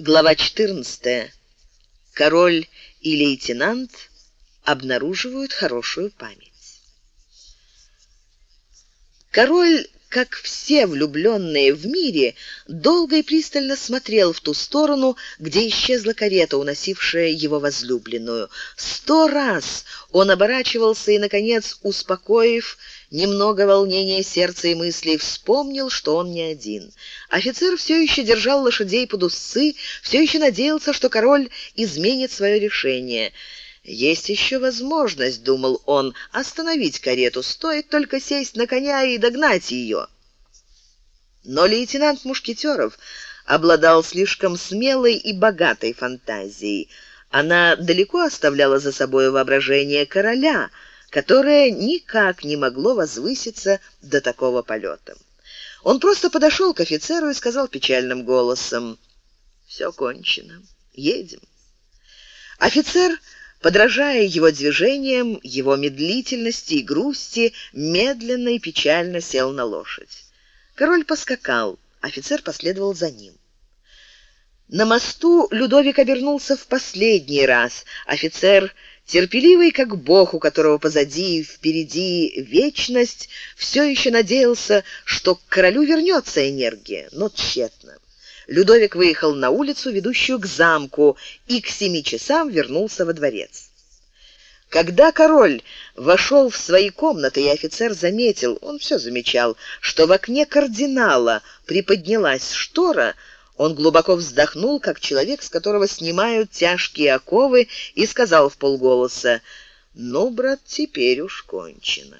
Глава 14. Король и лейтенант обнаруживают хорошую память. Король как все влюбленные в мире, долго и пристально смотрел в ту сторону, где исчезла карета, уносившая его возлюбленную. Сто раз он оборачивался и, наконец, успокоив немного волнения сердца и мыслей, вспомнил, что он не один. Офицер все еще держал лошадей под усы, все еще надеялся, что король изменит свое решение — есть еще возможность, думал он, остановить карету, стоит только сесть на коня и догнать ее. Но лейтенант Мушкетеров обладал слишком смелой и богатой фантазией. Она далеко оставляла за собой воображение короля, которое никак не могло возвыситься до такого полета. Он просто подошел к офицеру и сказал печальным голосом: «Все кончено. Едем". Офицер Подражая его движениям, его медлительности и грусти, медленно и печально сел на лошадь. Король поскакал, офицер последовал за ним. На мосту Людовик обернулся в последний раз. Офицер, терпеливый как бог, у которого позади и впереди вечность, все еще надеялся, что к королю вернется энергия, но тщетно. Людовик выехал на улицу, ведущую к замку, и к семи часам вернулся во дворец. Когда король вошел в свои комнаты, и офицер заметил, он все замечал, что в окне кардинала приподнялась штора, он глубоко вздохнул, как человек, с которого снимают тяжкие оковы, и сказал в полголоса: "Ну, брат, теперь уж кончено".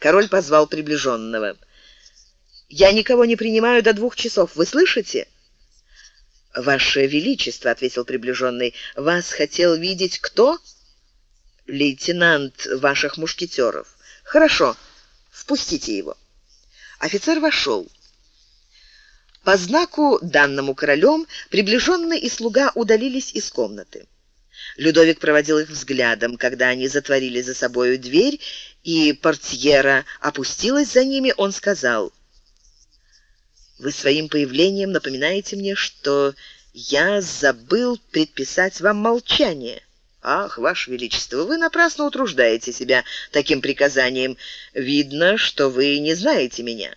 Король позвал приближенного. "Я никого не принимаю до двух часов. Вы слышите?" Ваше величество, ответил приближенный. Вас хотел видеть кто? Лейтенант ваших мушкетеров. Хорошо. Впустите его. Офицер вошел. По знаку, данному королем, приближенный и слуга удалились из комнаты. Людовик проводил их взглядом, когда они затворили за собою дверь, и портьера опустилась за ними, он сказал: вы своим появлением напоминаете мне, что я забыл предписать вам молчание. Ах, ваше величество, вы напрасно утруждаете себя таким приказанием. Видно, что вы не знаете меня.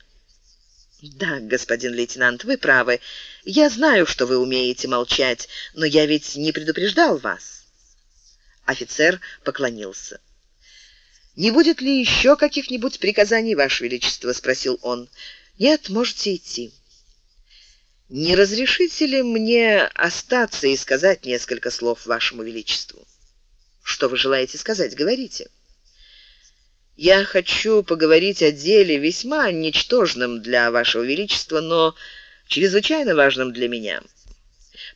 Да, господин лейтенант, вы правы. Я знаю, что вы умеете молчать, но я ведь не предупреждал вас. Офицер поклонился. Не будет ли еще каких-нибудь приказаний, ваше величество, спросил он. Нет, можете идти. Не разрешите ли мне остаться и сказать несколько слов вашему величеству? Что вы желаете сказать, говорите. Я хочу поговорить о деле весьма ничтожном для вашего величества, но чрезвычайно важном для меня.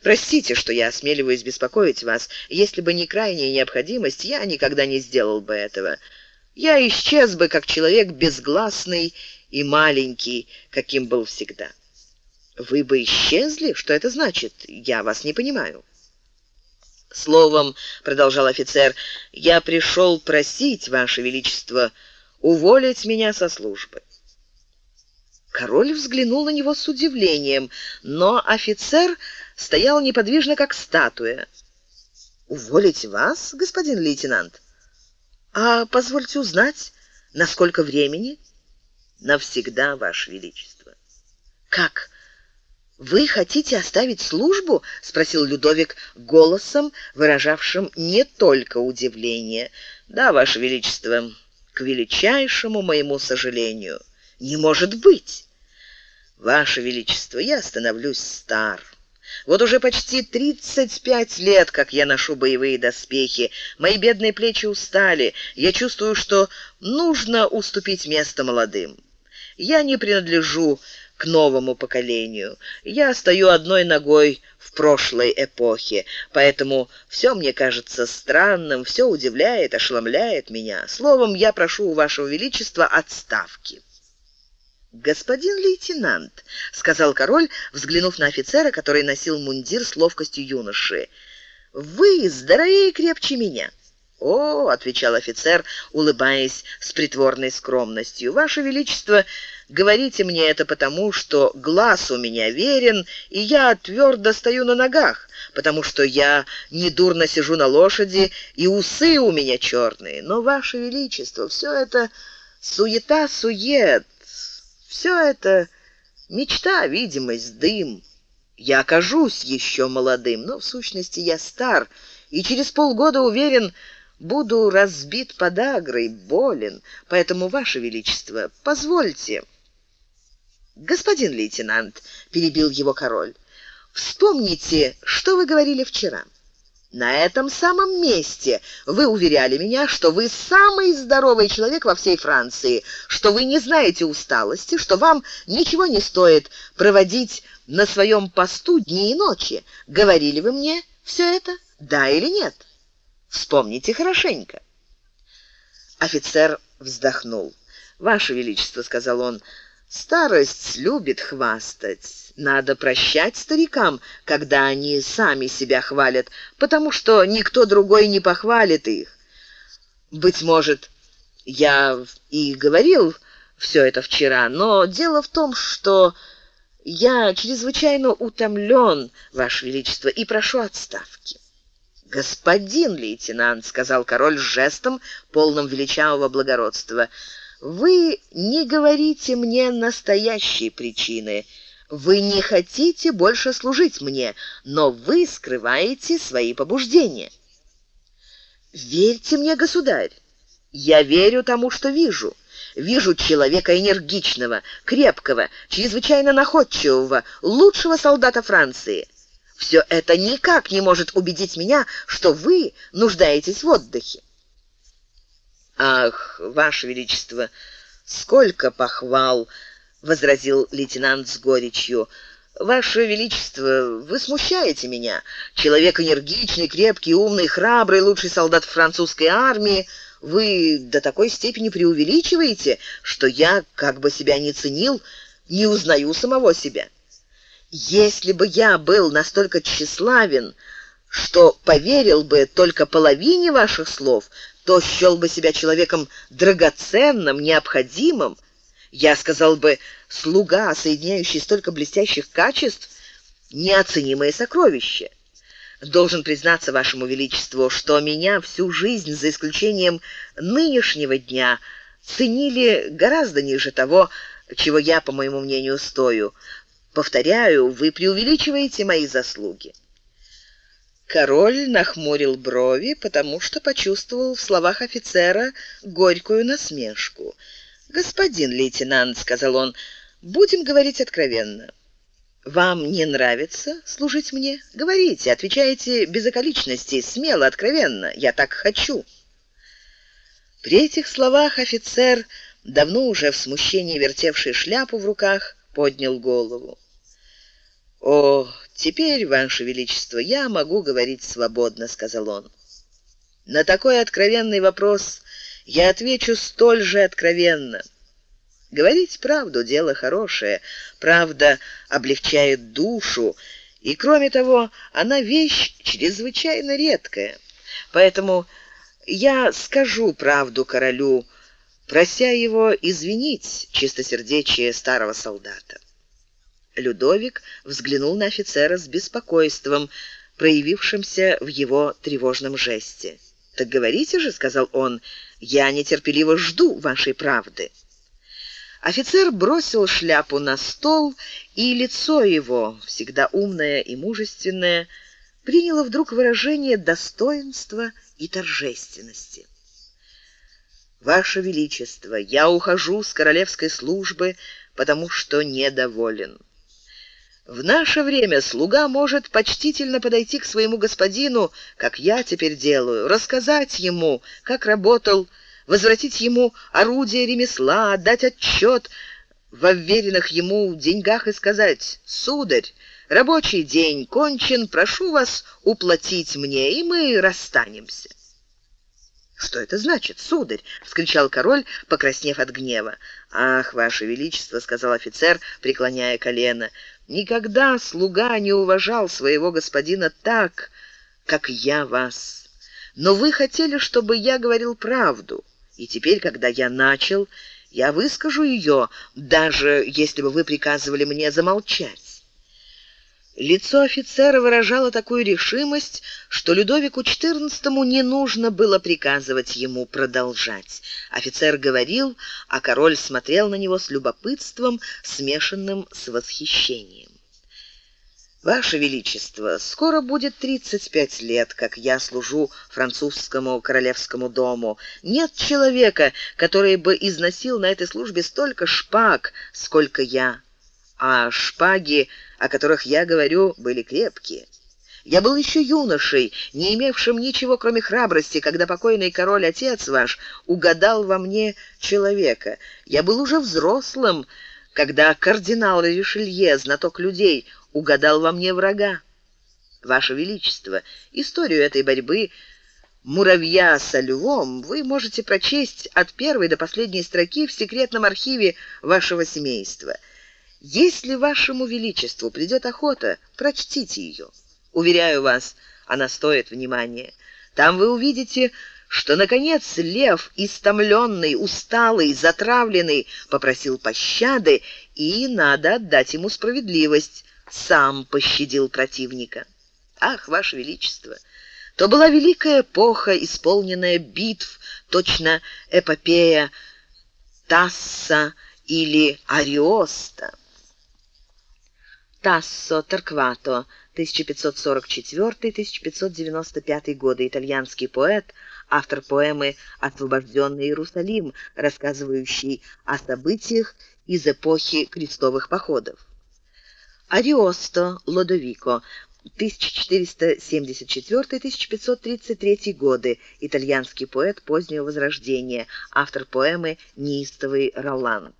Простите, что я осмеливаюсь беспокоить вас. Если бы не крайняя необходимость, я никогда не сделал бы этого. Я исчез бы как человек безгласный и маленький, каким был всегда. Вы бы исчезли? Что это значит? Я вас не понимаю. Словом, продолжал офицер, я пришел просить ваше величество уволить меня со службы. Король взглянул на него с удивлением, но офицер стоял неподвижно, как статуя. Уволить вас, господин лейтенант? А позвольте узнать, на сколько времени? Навсегда, ваше величество. Как? Вы хотите оставить службу? спросил Людовик голосом, выражавшим не только удивление. Да, ваше величество, к величайшему моему сожалению. Не может быть. Ваше величество, я становлюсь стар. Вот уже почти тридцать пять лет, как я ношу боевые доспехи. Мои бедные плечи устали. Я чувствую, что нужно уступить место молодым. Я не принадлежу к новому поколению. Я стою одной ногой в прошлой эпохе, поэтому все мне кажется странным, все удивляет, ошеломляет меня. Словом, я прошу у вашего величества отставки. Господин лейтенант, сказал король, взглянув на офицера, который носил мундир с ловкостью юноши. Вы здоровее и крепче меня. «О», — отвечал офицер, улыбаясь с притворной скромностью, «Ваше Величество, говорите мне это потому, что глаз у меня верен, и я твердо стою на ногах, потому что я недурно сижу на лошади, и усы у меня черные. Но, Ваше Величество, все это суета-сует, все это мечта, видимость, дым. Я окажусь еще молодым, но в сущности я стар, и через полгода уверен, буду разбит подагрой, болен. Поэтому, Ваше Величество, позвольте. Господин лейтенант, перебил его король, вспомните, что вы говорили вчера. На этом самом месте вы уверяли меня, что вы самый здоровый человек во всей Франции, что вы не знаете усталости, что вам ничего не стоит проводить на своем посту дни и ночи. Говорили вы мне все это? Да или нет? Вспомните хорошенько. Офицер вздохнул. Ваше величество, сказал он, старость любит хвастать. Надо прощать старикам, когда они сами себя хвалят, потому что никто другой не похвалит их. Быть может, я и говорил все это вчера, но дело в том, что я чрезвычайно утомлен, Ваше Величество, и прошу отставки. «Господин лейтенант», — сказал король жестом, полным величавого благородства, — «вы не говорите мне настоящей причины». Вы не хотите больше служить мне, но вы скрываете свои побуждения. Верьте мне, государь. Я верю тому, что вижу. Вижу человека энергичного, крепкого, чрезвычайно находчивого, лучшего солдата Франции. Все это никак не может убедить меня, что вы нуждаетесь в отдыхе. Ах, ваше величество, сколько похвал возразил лейтенант с горечью. Ваше величество, вы смущаете меня. Человек энергичный, крепкий, умный, храбрый, лучший солдат французской армии. Вы до такой степени преувеличиваете, что я, как бы себя ни ценил, не узнаю самого себя. Если бы я был настолько тщеславен, что поверил бы только половине ваших слов, то счел бы себя человеком драгоценным, необходимым, я сказал бы, слуга, соединяющий столько блестящих качеств, неоценимое сокровище. Должен признаться вашему величеству, что меня всю жизнь, за исключением нынешнего дня, ценили гораздо ниже того, чего я, по моему мнению, стою. Повторяю, вы преувеличиваете мои заслуги. Король нахмурил брови, потому что почувствовал в словах офицера горькую насмешку. «Господин лейтенант», — сказал он, — «будем говорить откровенно. Вам не нравится служить мне? Говорите, отвечайте без околичностей, смело, откровенно. Я так хочу». При этих словах офицер, давно уже в смущении вертевший шляпу в руках, поднял голову. «О, теперь, Ваше Величество, я могу говорить свободно», — сказал он. «На такой откровенный вопрос я отвечу столь же откровенно. Говорить правду дело хорошее, правда облегчает душу, и кроме того, она вещь чрезвычайно редкая. Поэтому я скажу правду королю, прося его извинить чистосердечие старого солдата. Людовик взглянул на офицера с беспокойством, проявившимся в его тревожном жесте. «Так говорите же», — сказал он, — «я нетерпеливо жду вашей правды». Офицер бросил шляпу на стол, и лицо его, всегда умное и мужественное, приняло вдруг выражение достоинства и торжественности. «Ваше Величество, я ухожу с королевской службы, потому что недоволен». В наше время слуга может почтительно подойти к своему господину, как я теперь делаю, рассказать ему, как работал, возвратить ему орудие ремесла, отдать отчет в уверенных ему деньгах и сказать «Сударь, рабочий день кончен, прошу вас уплатить мне, и мы расстанемся». «Что это значит, сударь?» — вскричал король, покраснев от гнева. «Ах, ваше величество!» — сказал офицер, преклоняя колено. «Никогда слуга не уважал своего господина так, как я вас. Но вы хотели, чтобы я говорил правду. И теперь, когда я начал, я выскажу ее, даже если бы вы приказывали мне замолчать. Лицо офицера выражало такую решимость, что Людовику XIV не нужно было приказывать ему продолжать. Офицер говорил, а король смотрел на него с любопытством, смешанным с восхищением. Ваше величество, скоро будет 35 лет, как я служу французскому королевскому дому. Нет человека, который бы износил на этой службе столько шпаг, сколько я. А шпаги, о которых я говорю, были крепкие. Я был еще юношей, не имевшим ничего, кроме храбрости, когда покойный король отец ваш угадал во мне человека. Я был уже взрослым, когда кардинал Ришелье, знаток людей, угадал во мне врага. Ваше величество, историю этой борьбы муравья со львом вы можете прочесть от первой до последней строки в секретном архиве вашего семейства. Если вашему величеству придет охота, прочтите ее. Уверяю вас, она стоит внимания. Там вы увидите, что наконец лев, истомленный, усталый, затравленный, попросил пощады, и надо отдать ему справедливость сам пощадил противника. Ах, ваше величество, то была великая эпоха, исполненная битв, точно эпопея Тасса или Ариоста. Тассо Торквато, 1544-1595 годы, итальянский поэт, автор поэмы «Освобожденный Иерусалим», рассказывающий о событиях из эпохи крестовых походов. Ариосто Лодовико 1474-1533 годы, итальянский поэт позднего Возрождения, автор поэмы «Неистовый Роланд».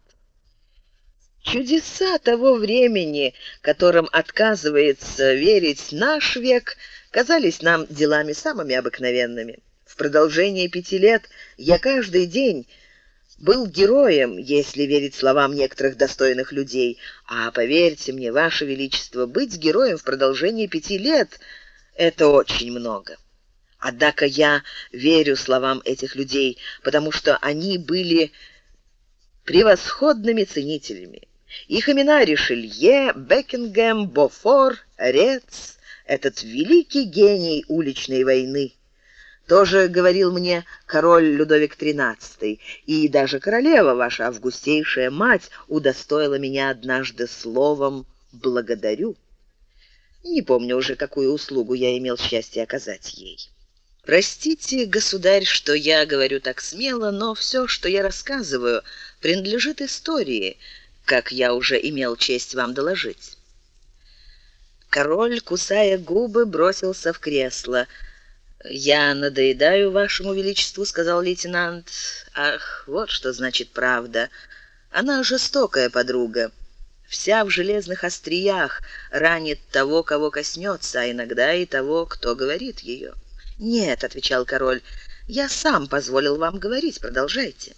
Чудеса того времени, которым отказывается верить наш век, казались нам делами самыми обыкновенными. В продолжение пяти лет я каждый день был героем, если верить словам некоторых достойных людей. А поверьте мне, ваше величество, быть героем в продолжении пяти лет это очень много. Однако я верю словам этих людей, потому что они были превосходными ценителями. Их имена Ришелье, Бекингем, Бофор, Рец, этот великий гений уличной войны. Тоже говорил мне король Людовик XIII, и даже королева, ваша августейшая мать, удостоила меня однажды словом «благодарю». Не помню уже, какую услугу я имел счастье оказать ей. Простите, государь, что я говорю так смело, но все, что я рассказываю, принадлежит истории, как я уже имел честь вам доложить. Король, кусая губы, бросился в кресло. «Я надоедаю вашему величеству», — сказал лейтенант. «Ах, вот что значит правда. Она жестокая подруга. Вся в железных остриях, ранит того, кого коснется, а иногда и того, кто говорит ее». «Нет», — отвечал король, — «я сам позволил вам говорить. Продолжайте».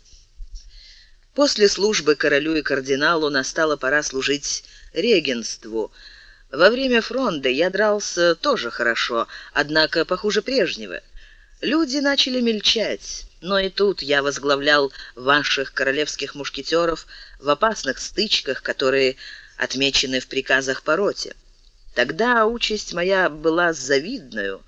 После службы королю и кардиналу настала пора служить регенству — во время фронта я дрался тоже хорошо, однако похуже прежнего. Люди начали мельчать, но и тут я возглавлял ваших королевских мушкетеров в опасных стычках, которые отмечены в приказах по роте. Тогда участь моя была завидную.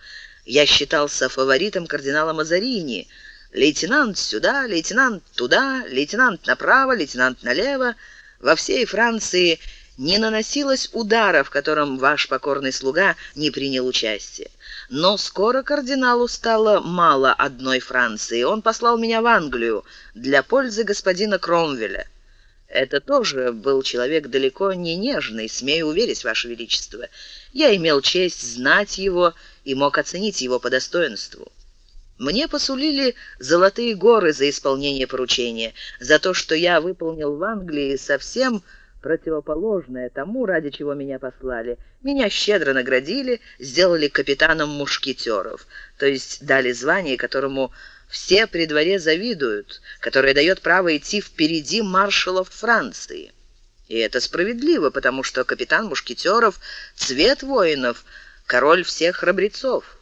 Я считался фаворитом кардинала Мазарини. Лейтенант сюда, лейтенант туда, лейтенант направо, лейтенант налево. Во всей Франции не наносилось удара, в котором ваш покорный слуга не принял участие. Но скоро кардиналу стало мало одной Франции. Он послал меня в Англию для пользы господина Кромвеля. Это тоже был человек далеко не нежный, смею уверить, Ваше Величество. Я имел честь знать его и мог оценить его по достоинству. Мне посулили золотые горы за исполнение поручения, за то, что я выполнил в Англии совсем противоположное тому, ради чего меня послали. Меня щедро наградили, сделали капитаном мушкетеров, то есть дали звание, которому все при дворе завидуют, которое дает право идти впереди маршалов Франции. И это справедливо, потому что капитан мушкетеров — цвет воинов, король всех храбрецов.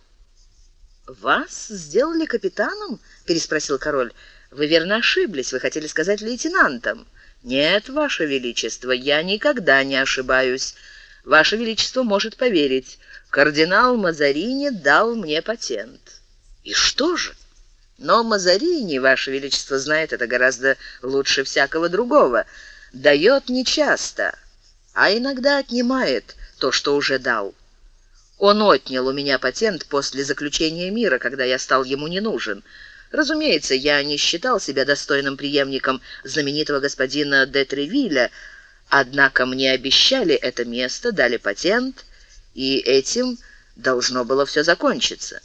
Вас сделали капитаном? переспросил король. Вы верно ошиблись, вы хотели сказать лейтенантом. Нет, ваше величество, я никогда не ошибаюсь. Ваше величество может поверить. Кардинал Мазарини дал мне патент. И что же? Но Мазарини, ваше величество, знает это гораздо лучше всякого другого. Дает нечасто, а иногда отнимает то, что уже дал. Он отнял у меня патент после заключения мира, когда я стал ему не нужен. Разумеется, я не считал себя достойным преемником знаменитого господина де Тревилля, однако мне обещали это место, дали патент, и этим должно было все закончиться.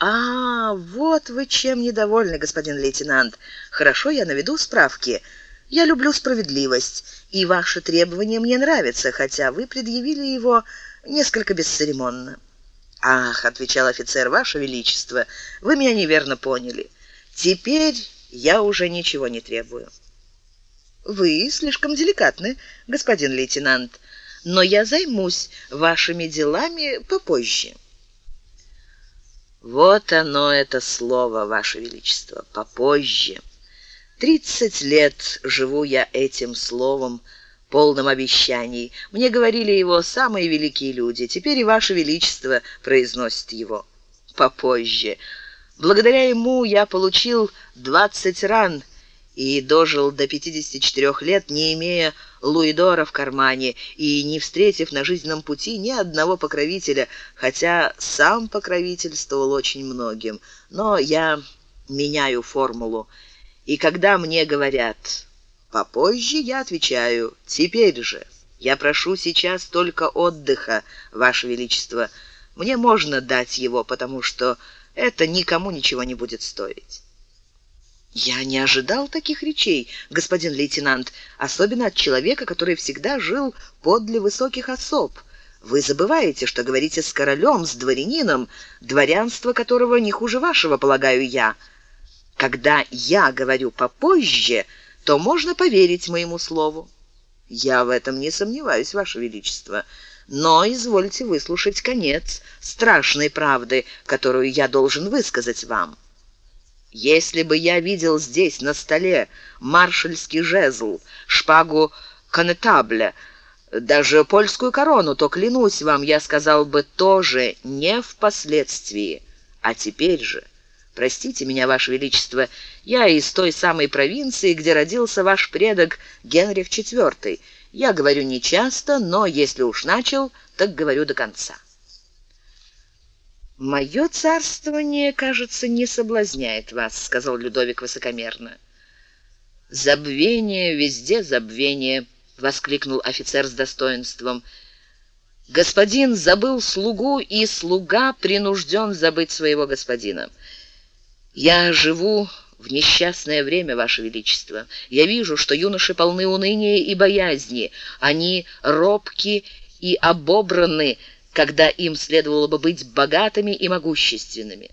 А, вот вы чем недовольны, господин лейтенант. Хорошо, я наведу справки. Я люблю справедливость, и ваши требования мне нравятся, хотя вы предъявили его несколько бесцеремонно. Ах, отвечал офицер, ваше величество, вы меня неверно поняли. Теперь я уже ничего не требую. Вы слишком деликатны, господин лейтенант, но я займусь вашими делами попозже. Вот оно это слово, ваше величество, попозже. Тридцать лет живу я этим словом, полным обещаний. Мне говорили его самые великие люди. Теперь и ваше величество произносит его попозже. Благодаря ему я получил двадцать ран и дожил до 54 лет, не имея луидора в кармане и не встретив на жизненном пути ни одного покровителя, хотя сам покровительствовал очень многим. Но я меняю формулу. И когда мне говорят Попозже я отвечаю: "Теперь же я прошу сейчас только отдыха, ваше величество. Мне можно дать его, потому что это никому ничего не будет стоить". Я не ожидал таких речей, господин лейтенант, особенно от человека, который всегда жил подле высоких особ. Вы забываете, что говорите с королем, с дворянином, дворянство которого не хуже вашего, полагаю я. Когда я говорю попозже, то можно поверить моему слову. Я в этом не сомневаюсь, ваше величество. Но извольте выслушать конец страшной правды, которую я должен высказать вам. Если бы я видел здесь на столе маршальский жезл, шпагу конетабля, даже польскую корону, то клянусь вам, я сказал бы тоже не впоследствии, а теперь же. Простите меня, ваше величество, я из той самой провинции, где родился ваш предок Генрих IV. Я говорю не часто, но если уж начал, так говорю до конца. Мое царствование, кажется, не соблазняет вас, сказал Людовик высокомерно. Забвение везде забвение, воскликнул офицер с достоинством. Господин забыл слугу, и слуга принужден забыть своего господина. Я живу в несчастное время, ваше величество. Я вижу, что юноши полны уныния и боязни. Они робки и обобраны, когда им следовало бы быть богатыми и могущественными.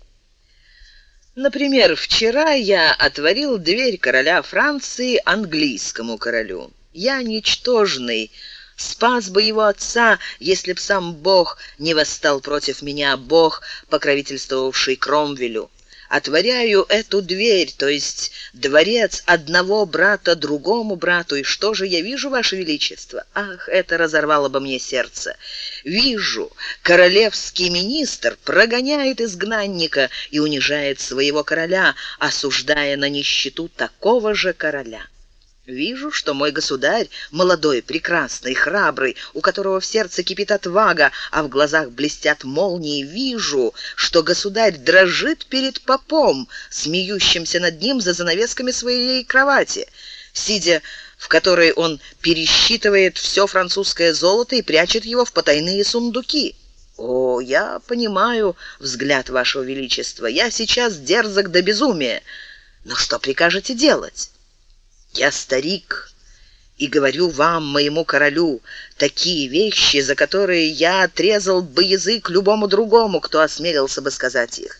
Например, вчера я отворил дверь короля Франции английскому королю. Я ничтожный, спас бы его отца, если б сам Бог не восстал против меня, Бог, покровительствовавший Кромвелю отворяю эту дверь, то есть дворец одного брата другому брату, и что же я вижу, ваше величество? Ах, это разорвало бы мне сердце. Вижу, королевский министр прогоняет изгнанника и унижает своего короля, осуждая на нищету такого же короля. Вижу, что мой государь, молодой, прекрасный, храбрый, у которого в сердце кипит отвага, а в глазах блестят молнии, вижу, что государь дрожит перед попом, смеющимся над ним за занавесками своей кровати, сидя в которой он пересчитывает все французское золото и прячет его в потайные сундуки. О, я понимаю взгляд вашего величества. Я сейчас дерзок до безумия. Но что прикажете делать? Я старик и говорю вам, моему королю, такие вещи, за которые я отрезал бы язык любому другому, кто осмелился бы сказать их.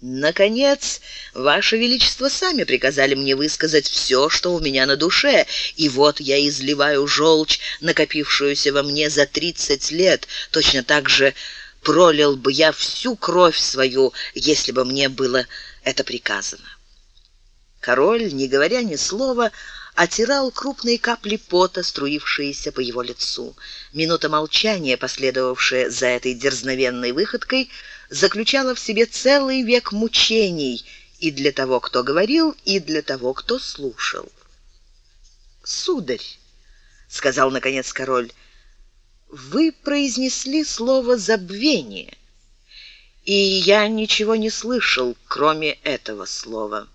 Наконец, ваше величество сами приказали мне высказать все, что у меня на душе, и вот я изливаю желчь, накопившуюся во мне за тридцать лет, точно так же пролил бы я всю кровь свою, если бы мне было это приказано. Король, не говоря ни слова, отирал крупные капли пота, струившиеся по его лицу. Минута молчания, последовавшая за этой дерзновенной выходкой, заключала в себе целый век мучений и для того, кто говорил, и для того, кто слушал. «Сударь», — сказал наконец король, — «вы произнесли слово «забвение», и я ничего не слышал, кроме этого слова.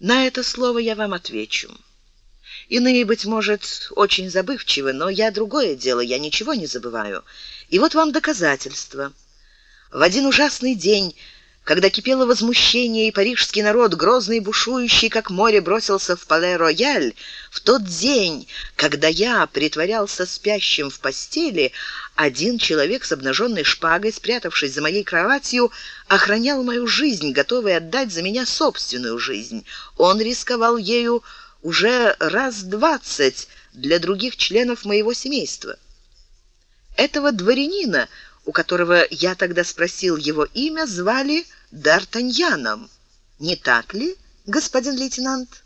На это слово я вам отвечу». Иные, быть может, очень забывчивы, но я другое дело, я ничего не забываю. И вот вам доказательство. В один ужасный день, когда кипело возмущение, и парижский народ, грозный и бушующий, как море, бросился в Пале-Рояль, в тот день, когда я притворялся спящим в постели, один человек с обнаженной шпагой, спрятавшись за моей кроватью, охранял мою жизнь, готовый отдать за меня собственную жизнь. Он рисковал ею уже раз двадцать для других членов моего семейства. Этого дворянина, у которого я тогда спросил его имя, звали Д'Артаньяном. Не так ли, господин лейтенант?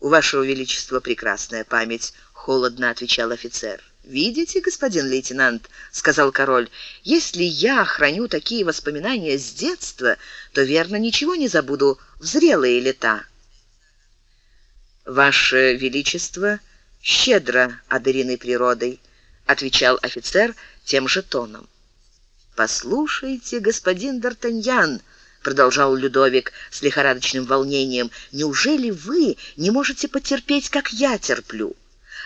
У вашего величества прекрасная память, холодно отвечал офицер. Видите, господин лейтенант, сказал король, если я храню такие воспоминания с детства, то верно ничего не забуду в зрелые лета. Ваше величество щедро одарены природой, отвечал офицер тем же тоном. Послушайте, господин Д'Артаньян, продолжал Людовик с лихорадочным волнением, неужели вы не можете потерпеть, как я терплю?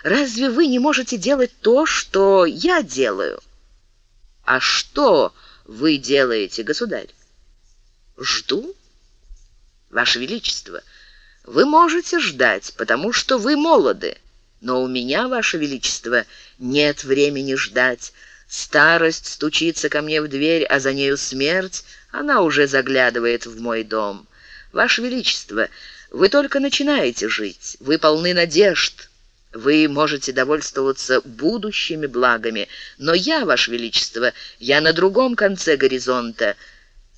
Разве вы не можете делать то, что я делаю? А что вы делаете, государь? Жду, ваше величество. Вы можете ждать, потому что вы молоды. Но у меня, ваше величество, нет времени ждать. Старость стучится ко мне в дверь, а за нею смерть, она уже заглядывает в мой дом. Ваше величество, вы только начинаете жить. Вы полны надежд. Вы можете довольствоваться будущими благами, но я, ваше величество, я на другом конце горизонта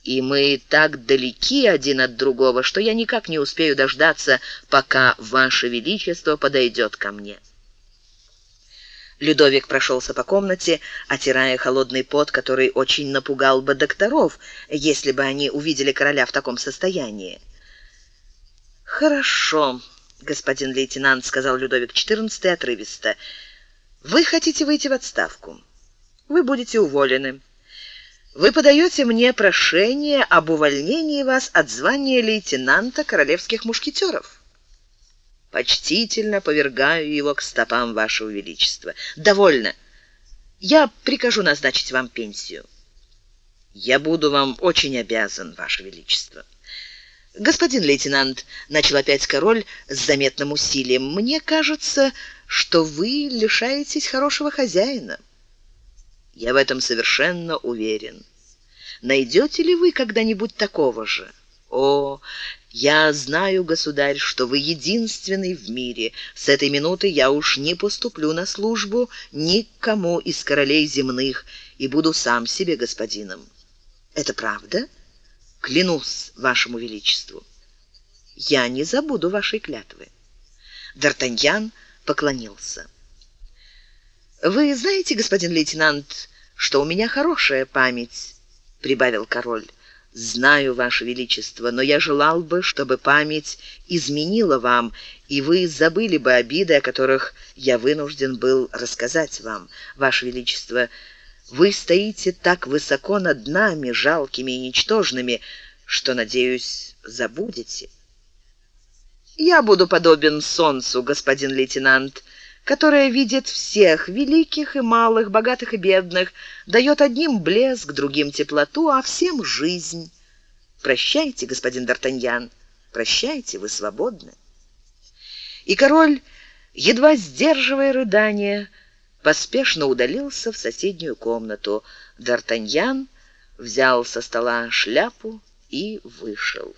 и мы так далеки один от другого, что я никак не успею дождаться, пока ваше величество подойдет ко мне. Людовик прошелся по комнате, отирая холодный пот, который очень напугал бы докторов, если бы они увидели короля в таком состоянии. Хорошо, господин лейтенант, сказал Людовик XIV отрывисто. Вы хотите выйти в отставку. Вы будете уволены. Вы подаете мне прошение об увольнении вас от звания лейтенанта королевских мушкетеров. Почтительно повергаю его к стопам вашего величества. Довольно. Я прикажу назначить вам пенсию. Я буду вам очень обязан, ваше величество. Господин лейтенант, начал опять король с заметным усилием. Мне кажется, что вы лишаетесь хорошего хозяина. Я в этом совершенно уверен. Найдете ли вы когда-нибудь такого же? О, я знаю, государь, что вы единственный в мире. С этой минуты я уж не поступлю на службу никому из королей земных и буду сам себе господином. Это правда? Клянусь вашему величеству. Я не забуду вашей клятвы. Д'Артаньян поклонился. Вы знаете, господин лейтенант, что у меня хорошая память, прибавил король. Знаю, ваше величество, но я желал бы, чтобы память изменила вам, и вы забыли бы обиды, о которых я вынужден был рассказать вам. Ваше величество, вы стоите так высоко над нами, жалкими и ничтожными, что, надеюсь, забудете. Я буду подобен солнцу, господин лейтенант, которая видит всех, великих и малых, богатых и бедных, дает одним блеск, другим теплоту, а всем жизнь. Прощайте, господин Д'Артаньян, прощайте, вы свободны. И король, едва сдерживая рыдания, поспешно удалился в соседнюю комнату. Д'Артаньян взял со стола шляпу и вышел.